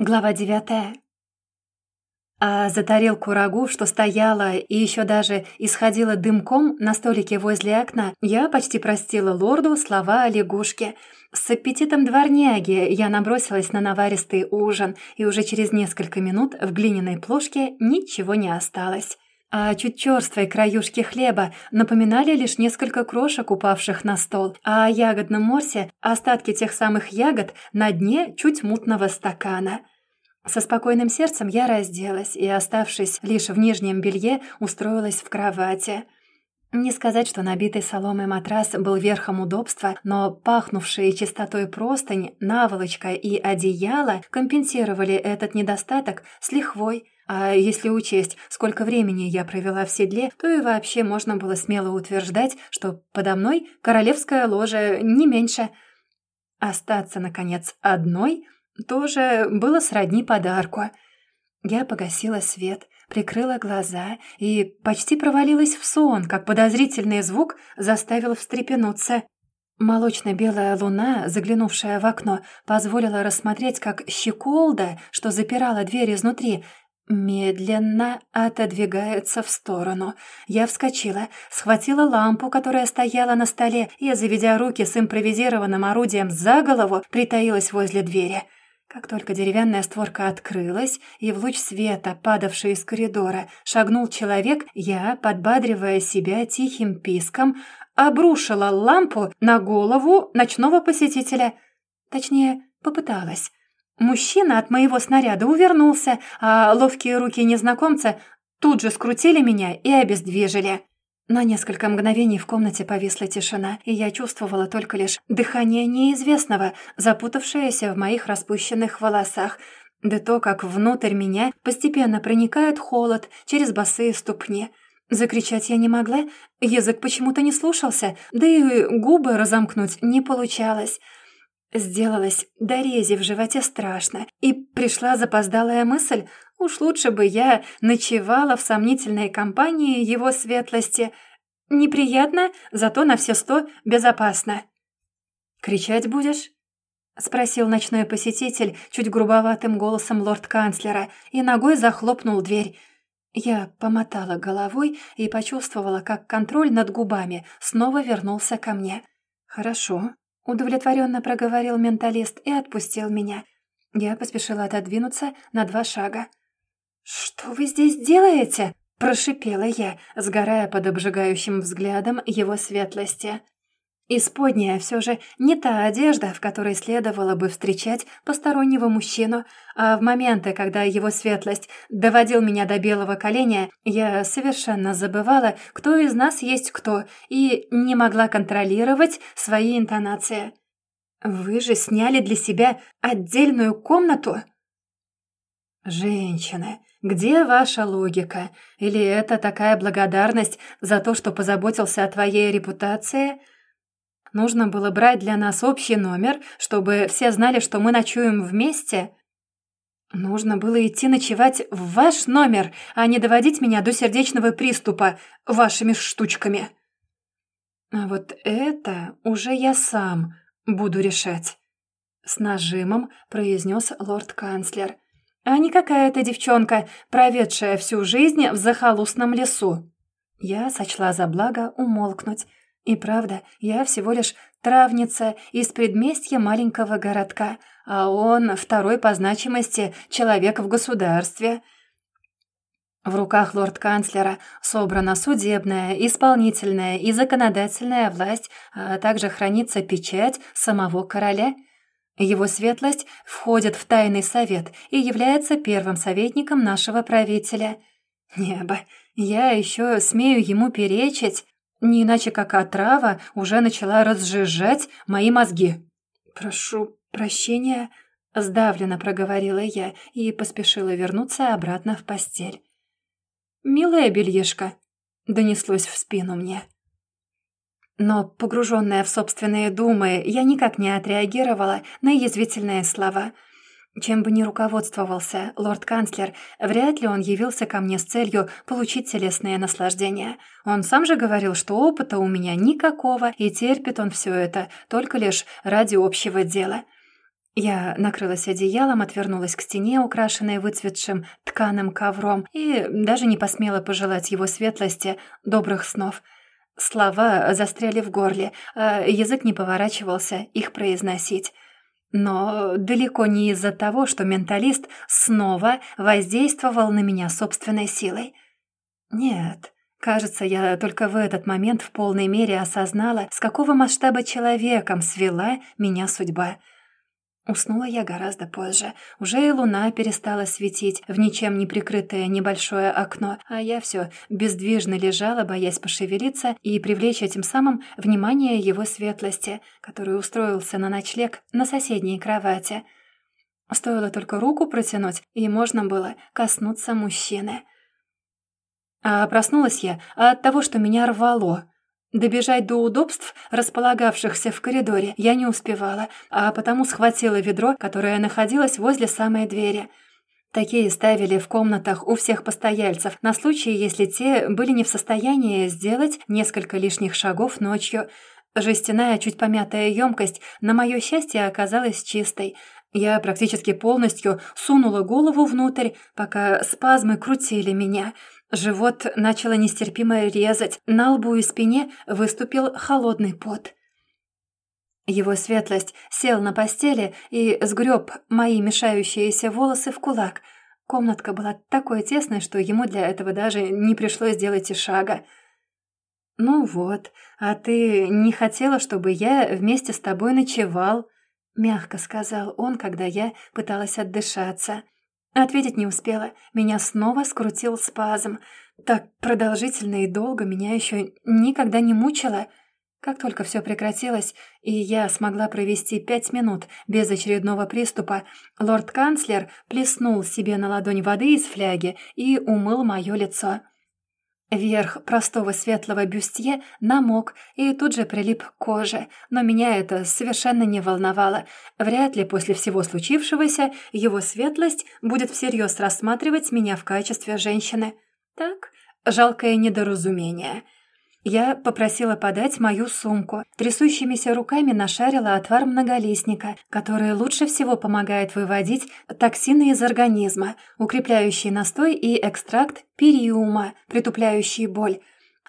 Глава девятая. А за тарелку рагу, что стояла и еще даже исходила дымком на столике возле окна, я почти простила лорду слова о лягушке. С аппетитом дворняги я набросилась на наваристый ужин, и уже через несколько минут в глиняной плошке ничего не осталось. А чуть черствой краюшки хлеба напоминали лишь несколько крошек, упавших на стол, а о ягодном морсе — остатки тех самых ягод на дне чуть мутного стакана. Со спокойным сердцем я разделась и, оставшись лишь в нижнем белье, устроилась в кровати. Не сказать, что набитый соломой матрас был верхом удобства, но пахнувшие чистотой простынь, наволочка и одеяло компенсировали этот недостаток с лихвой – а если учесть, сколько времени я провела в седле, то и вообще можно было смело утверждать, что подо мной королевская ложа не меньше. Остаться, наконец, одной тоже было сродни подарку. Я погасила свет, прикрыла глаза и почти провалилась в сон, как подозрительный звук заставил встрепенуться. Молочно-белая луна, заглянувшая в окно, позволила рассмотреть, как щеколда, что запирала дверь изнутри, Медленно отодвигается в сторону. Я вскочила, схватила лампу, которая стояла на столе, и, заведя руки с импровизированным орудием за голову, притаилась возле двери. Как только деревянная створка открылась, и в луч света, падавший из коридора, шагнул человек, я, подбадривая себя тихим писком, обрушила лампу на голову ночного посетителя. Точнее, попыталась. Мужчина от моего снаряда увернулся, а ловкие руки незнакомца тут же скрутили меня и обездвижили. На несколько мгновений в комнате повисла тишина, и я чувствовала только лишь дыхание неизвестного, запутавшееся в моих распущенных волосах, да то, как внутрь меня постепенно проникает холод через босые ступни. Закричать я не могла, язык почему-то не слушался, да и губы разомкнуть не получалось. Сделалось до рези в животе страшно, и пришла запоздалая мысль, уж лучше бы я ночевала в сомнительной компании его светлости. Неприятно, зато на все сто безопасно. «Кричать будешь?» — спросил ночной посетитель чуть грубоватым голосом лорд-канцлера и ногой захлопнул дверь. Я помотала головой и почувствовала, как контроль над губами снова вернулся ко мне. «Хорошо, Удовлетворенно проговорил менталист и отпустил меня. Я поспешила отодвинуться на два шага. «Что вы здесь делаете?» – прошипела я, сгорая под обжигающим взглядом его светлости. Исподняя все же не та одежда, в которой следовало бы встречать постороннего мужчину, а в моменты, когда его светлость доводил меня до белого коленя, я совершенно забывала, кто из нас есть кто, и не могла контролировать свои интонации. «Вы же сняли для себя отдельную комнату?» «Женщины, где ваша логика? Или это такая благодарность за то, что позаботился о твоей репутации?» Нужно было брать для нас общий номер, чтобы все знали, что мы ночуем вместе. Нужно было идти ночевать в ваш номер, а не доводить меня до сердечного приступа вашими штучками. А вот это уже я сам буду решать. С нажимом произнес лорд-канцлер. А не какая-то девчонка, проведшая всю жизнь в захолустном лесу. Я сочла за благо умолкнуть, и правда, я всего лишь травница из предместья маленького городка, а он второй по значимости человек в государстве. В руках лорд-канцлера собрана судебная, исполнительная и законодательная власть, а также хранится печать самого короля. Его светлость входит в тайный совет и является первым советником нашего правителя. Небо, я еще смею ему перечить. Не иначе как отрава уже начала разжижать мои мозги. «Прошу прощения», — сдавленно проговорила я и поспешила вернуться обратно в постель. «Милая бельишка», — донеслось в спину мне. Но, погруженная в собственные думы, я никак не отреагировала на язвительные слова — чем бы ни руководствовался лорд-канцлер, вряд ли он явился ко мне с целью получить телесное наслаждение. Он сам же говорил, что опыта у меня никакого, и терпит он все это только лишь ради общего дела. Я накрылась одеялом, отвернулась к стене, украшенной выцветшим тканым ковром, и даже не посмела пожелать его светлости добрых снов. Слова застряли в горле, а язык не поворачивался их произносить. Но далеко не из-за того, что менталист снова воздействовал на меня собственной силой. Нет, кажется, я только в этот момент в полной мере осознала, с какого масштаба человеком свела меня судьба — Уснула я гораздо позже. Уже и луна перестала светить в ничем не прикрытое небольшое окно, а я все бездвижно лежала, боясь пошевелиться и привлечь этим самым внимание его светлости, который устроился на ночлег на соседней кровати. Стоило только руку протянуть, и можно было коснуться мужчины. А проснулась я от того, что меня рвало — Добежать до удобств, располагавшихся в коридоре, я не успевала, а потому схватила ведро, которое находилось возле самой двери. Такие ставили в комнатах у всех постояльцев на случай, если те были не в состоянии сделать несколько лишних шагов ночью. Жестяная, чуть помятая емкость, на мое счастье, оказалась чистой. Я практически полностью сунула голову внутрь, пока спазмы крутили меня — Живот начало нестерпимо резать, на лбу и спине выступил холодный пот. Его светлость сел на постели и сгреб мои мешающиеся волосы в кулак. Комнатка была такой тесной, что ему для этого даже не пришлось делать и шага. «Ну вот, а ты не хотела, чтобы я вместе с тобой ночевал?» — мягко сказал он, когда я пыталась отдышаться. Ответить не успела. Меня снова скрутил спазм. Так продолжительно и долго меня еще никогда не мучило. Как только все прекратилось, и я смогла провести пять минут без очередного приступа, лорд-канцлер плеснул себе на ладонь воды из фляги и умыл мое лицо. Верх простого светлого бюстье намок и тут же прилип к коже, но меня это совершенно не волновало. Вряд ли после всего случившегося его светлость будет всерьез рассматривать меня в качестве женщины. Так, жалкое недоразумение — я попросила подать мою сумку. Трясущимися руками нашарила отвар многолистника, который лучше всего помогает выводить токсины из организма, укрепляющий настой и экстракт периума, притупляющий боль.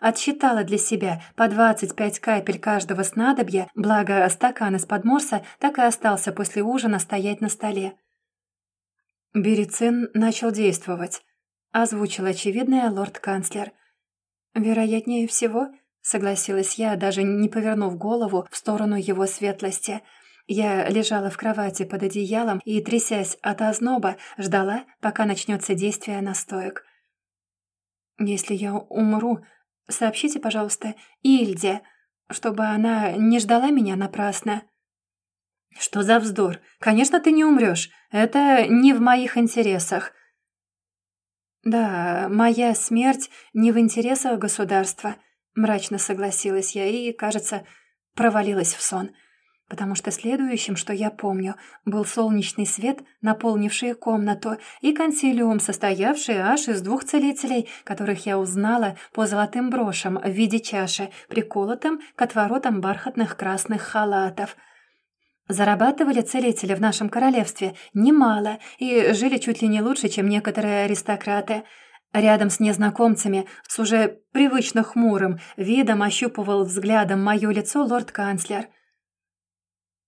Отсчитала для себя по 25 капель каждого снадобья, благо стакан из-под морса так и остался после ужина стоять на столе. Берицин начал действовать. Озвучил очевидное лорд-канцлер. «Вероятнее всего», — согласилась я, даже не повернув голову в сторону его светлости. Я лежала в кровати под одеялом и, трясясь от озноба, ждала, пока начнется действие настоек. «Если я умру, сообщите, пожалуйста, Ильде, чтобы она не ждала меня напрасно». «Что за вздор? Конечно, ты не умрешь. Это не в моих интересах. «Да, моя смерть не в интересах государства», — мрачно согласилась я и, кажется, провалилась в сон, потому что следующим, что я помню, был солнечный свет, наполнивший комнату, и консилиум, состоявший аж из двух целителей, которых я узнала по золотым брошам в виде чаши, приколотым к отворотам бархатных красных халатов — Зарабатывали целители в нашем королевстве немало и жили чуть ли не лучше, чем некоторые аристократы. Рядом с незнакомцами, с уже привычно хмурым видом ощупывал взглядом мое лицо лорд-канцлер.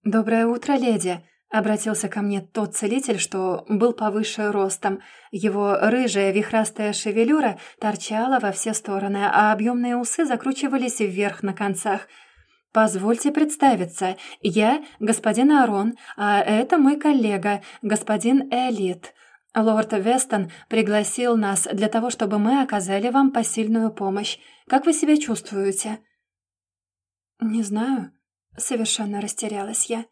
«Доброе утро, леди!» — обратился ко мне тот целитель, что был повыше ростом. Его рыжая вихрастая шевелюра торчала во все стороны, а объемные усы закручивались вверх на концах — «Позвольте представиться. Я господин Арон, а это мой коллега, господин Элит. Лорд Вестон пригласил нас для того, чтобы мы оказали вам посильную помощь. Как вы себя чувствуете?» «Не знаю», — совершенно растерялась я.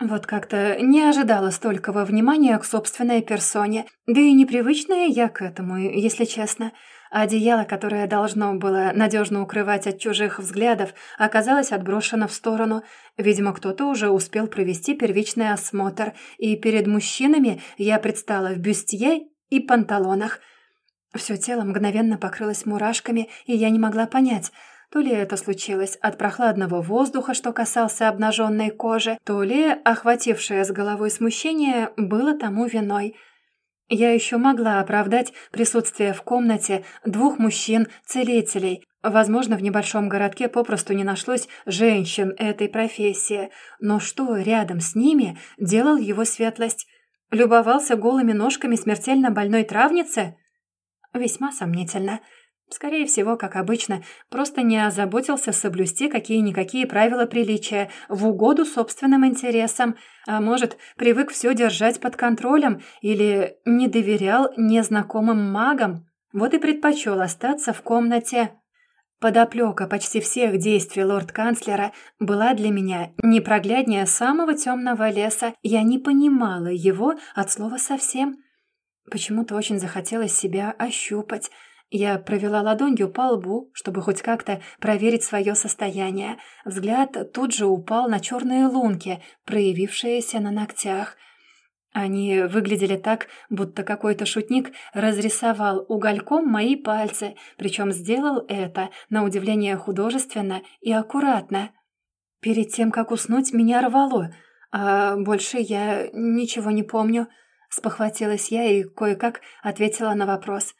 Вот как-то не ожидала столького внимания к собственной персоне, да и непривычная я к этому, если честно. Одеяло, которое должно было надежно укрывать от чужих взглядов, оказалось отброшено в сторону. Видимо, кто-то уже успел провести первичный осмотр, и перед мужчинами я предстала в бюстье и панталонах. Все тело мгновенно покрылось мурашками, и я не могла понять, То ли это случилось от прохладного воздуха, что касался обнаженной кожи, то ли охватившее с головой смущение было тому виной. Я еще могла оправдать присутствие в комнате двух мужчин-целителей. Возможно, в небольшом городке попросту не нашлось женщин этой профессии. Но что рядом с ними делал его светлость? Любовался голыми ножками смертельно больной травницы? Весьма сомнительно. Скорее всего, как обычно, просто не озаботился соблюсти какие-никакие правила приличия в угоду собственным интересам, а может, привык все держать под контролем или не доверял незнакомым магам, вот и предпочел остаться в комнате. Подоплека почти всех действий лорд-канцлера была для меня непрогляднее самого темного леса. Я не понимала его от слова совсем. Почему-то очень захотелось себя ощупать – я провела ладонью по лбу, чтобы хоть как-то проверить свое состояние. Взгляд тут же упал на черные лунки, проявившиеся на ногтях. Они выглядели так, будто какой-то шутник разрисовал угольком мои пальцы, причем сделал это, на удивление, художественно и аккуратно. Перед тем, как уснуть, меня рвало, а больше я ничего не помню. Спохватилась я и кое-как ответила на вопрос.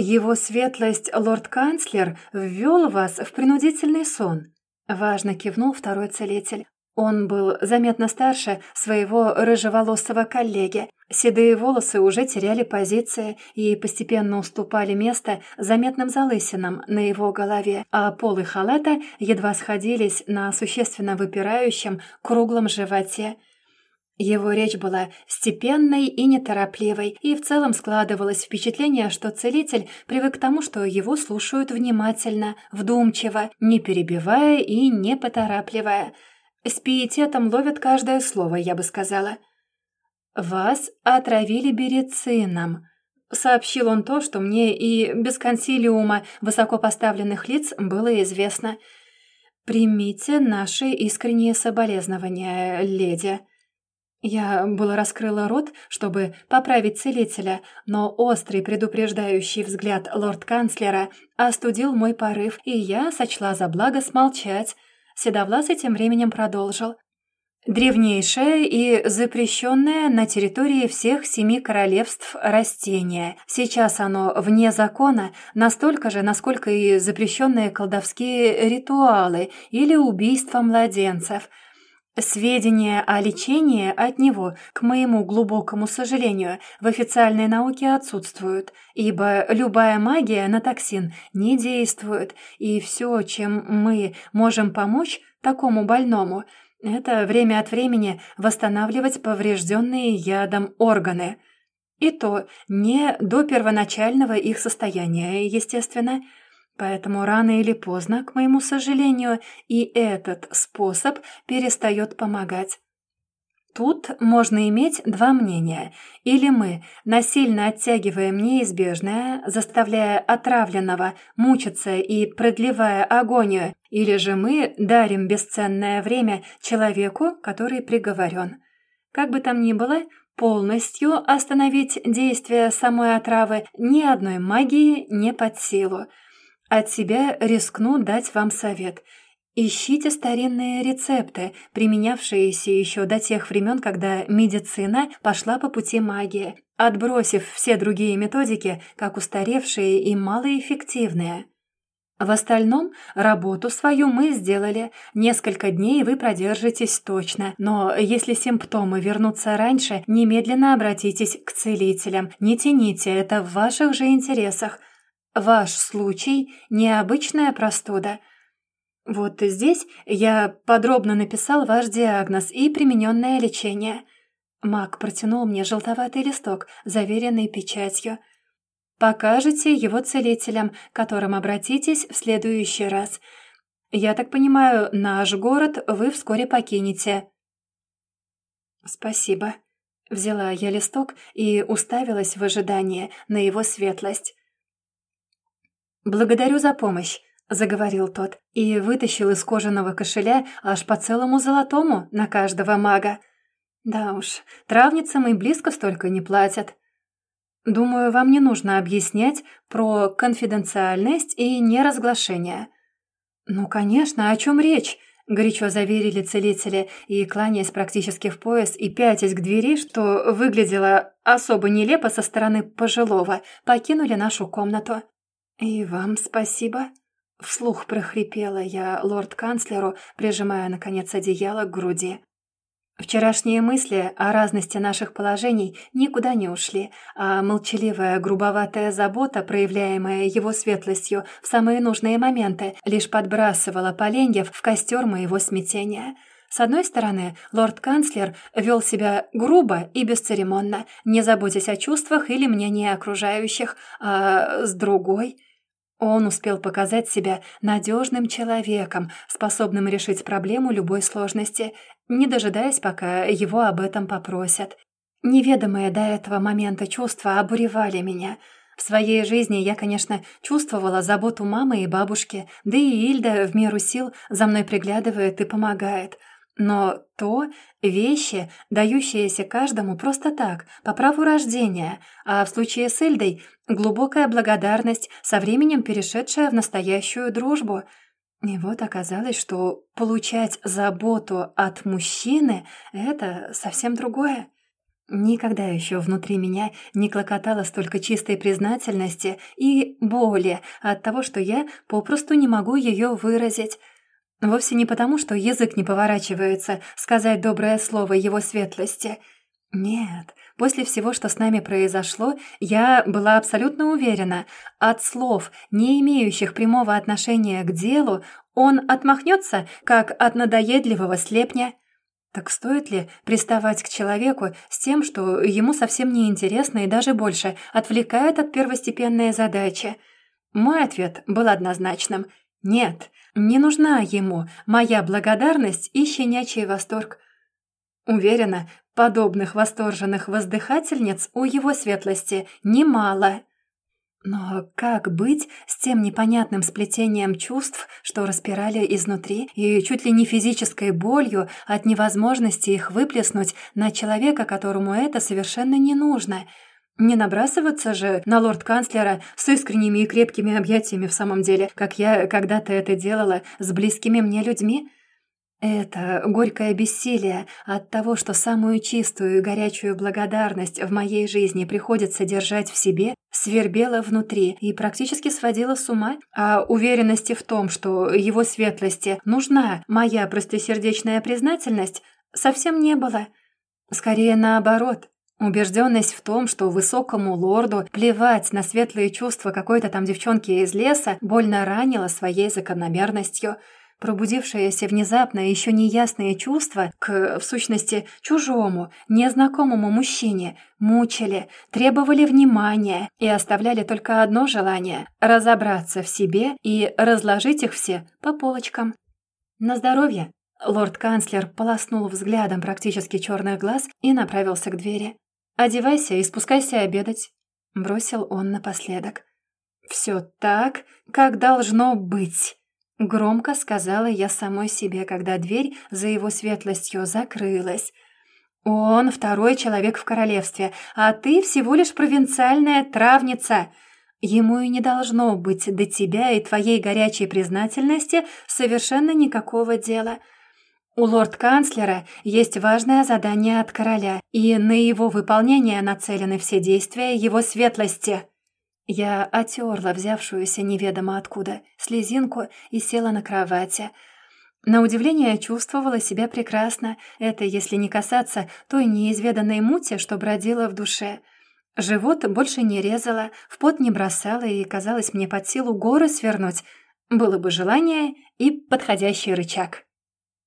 «Его светлость, лорд-канцлер, ввел вас в принудительный сон», — важно кивнул второй целитель. Он был заметно старше своего рыжеволосого коллеги. Седые волосы уже теряли позиции и постепенно уступали место заметным залысинам на его голове, а полы халата едва сходились на существенно выпирающем круглом животе. Его речь была степенной и неторопливой, и в целом складывалось впечатление, что целитель привык к тому, что его слушают внимательно, вдумчиво, не перебивая и не поторапливая. С пиететом ловят каждое слово, я бы сказала. «Вас отравили берицином», — сообщил он то, что мне и без консилиума высокопоставленных лиц было известно. «Примите наши искренние соболезнования, леди». Я было раскрыла рот, чтобы поправить целителя, но острый предупреждающий взгляд лорд-канцлера остудил мой порыв, и я сочла за благо смолчать. Седовласый тем временем продолжил. Древнейшее и запрещенное на территории всех семи королевств растение. Сейчас оно вне закона, настолько же, насколько и запрещенные колдовские ритуалы или убийства младенцев – Сведения о лечении от него, к моему глубокому сожалению, в официальной науке отсутствуют, ибо любая магия на токсин не действует, и все, чем мы можем помочь такому больному, это время от времени восстанавливать поврежденные ядом органы. И то не до первоначального их состояния, естественно, Поэтому рано или поздно, к моему сожалению, и этот способ перестает помогать. Тут можно иметь два мнения. Или мы насильно оттягиваем неизбежное, заставляя отравленного мучиться и продлевая агонию, или же мы дарим бесценное время человеку, который приговорен. Как бы там ни было, полностью остановить действие самой отравы ни одной магии не под силу – от себя рискну дать вам совет. Ищите старинные рецепты, применявшиеся еще до тех времен, когда медицина пошла по пути магии, отбросив все другие методики, как устаревшие и малоэффективные. В остальном работу свою мы сделали. Несколько дней вы продержитесь точно. Но если симптомы вернутся раньше, немедленно обратитесь к целителям. Не тяните, это в ваших же интересах. Ваш случай – необычная простуда. Вот здесь я подробно написал ваш диагноз и примененное лечение. Мак протянул мне желтоватый листок, заверенный печатью. Покажите его целителям, к которым обратитесь в следующий раз. Я так понимаю, наш город вы вскоре покинете. Спасибо. Взяла я листок и уставилась в ожидании на его светлость. «Благодарю за помощь», — заговорил тот и вытащил из кожаного кошеля аж по целому золотому на каждого мага. «Да уж, травницам и близко столько не платят». «Думаю, вам не нужно объяснять про конфиденциальность и неразглашение». «Ну, конечно, о чем речь?» — горячо заверили целители, и, кланяясь практически в пояс и пятясь к двери, что выглядело особо нелепо со стороны пожилого, покинули нашу комнату. «И вам спасибо», — вслух прохрипела я лорд-канцлеру, прижимая, наконец, одеяло к груди. Вчерашние мысли о разности наших положений никуда не ушли, а молчаливая грубоватая забота, проявляемая его светлостью в самые нужные моменты, лишь подбрасывала поленьев в костер моего смятения. С одной стороны, лорд-канцлер вел себя грубо и бесцеремонно, не заботясь о чувствах или мнении окружающих, а с другой... Он успел показать себя надежным человеком, способным решить проблему любой сложности, не дожидаясь, пока его об этом попросят. Неведомые до этого момента чувства обуревали меня. В своей жизни я, конечно, чувствовала заботу мамы и бабушки, да и Ильда в меру сил за мной приглядывает и помогает. Но то — вещи, дающиеся каждому просто так, по праву рождения, а в случае с Ильдой — глубокая благодарность, со временем перешедшая в настоящую дружбу. И вот оказалось, что получать заботу от мужчины — это совсем другое. Никогда еще внутри меня не клокотало столько чистой признательности и боли от того, что я попросту не могу ее выразить — Вовсе не потому, что язык не поворачивается сказать доброе слово его светлости. Нет, после всего, что с нами произошло, я была абсолютно уверена, от слов, не имеющих прямого отношения к делу, он отмахнется, как от надоедливого слепня. Так стоит ли приставать к человеку с тем, что ему совсем не интересно и даже больше отвлекает от первостепенной задачи? Мой ответ был однозначным – нет, не нужна ему моя благодарность и щенячий восторг. Уверена, подобных восторженных воздыхательниц у его светлости немало. Но как быть с тем непонятным сплетением чувств, что распирали изнутри, и чуть ли не физической болью от невозможности их выплеснуть на человека, которому это совершенно не нужно — не набрасываться же на лорд-канцлера с искренними и крепкими объятиями в самом деле, как я когда-то это делала с близкими мне людьми. Это горькое бессилие от того, что самую чистую и горячую благодарность в моей жизни приходится держать в себе, свербело внутри и практически сводило с ума, а уверенности в том, что его светлости нужна моя простосердечная признательность, совсем не было. Скорее наоборот, Убежденность в том, что высокому лорду плевать на светлые чувства какой-то там девчонки из леса, больно ранила своей закономерностью. Пробудившееся внезапно еще неясные чувства к, в сущности, чужому, незнакомому мужчине мучили, требовали внимания и оставляли только одно желание — разобраться в себе и разложить их все по полочкам. На здоровье! Лорд-канцлер полоснул взглядом практически черных глаз и направился к двери. «Одевайся и спускайся обедать», — бросил он напоследок. «Все так, как должно быть», — громко сказала я самой себе, когда дверь за его светлостью закрылась. «Он второй человек в королевстве, а ты всего лишь провинциальная травница. Ему и не должно быть до тебя и твоей горячей признательности совершенно никакого дела». У лорд-канцлера есть важное задание от короля, и на его выполнение нацелены все действия его светлости». Я отерла взявшуюся неведомо откуда слезинку и села на кровати. На удивление чувствовала себя прекрасно, это если не касаться той неизведанной мути, что бродила в душе. Живот больше не резала, в пот не бросала и казалось мне под силу горы свернуть. Было бы желание и подходящий рычаг.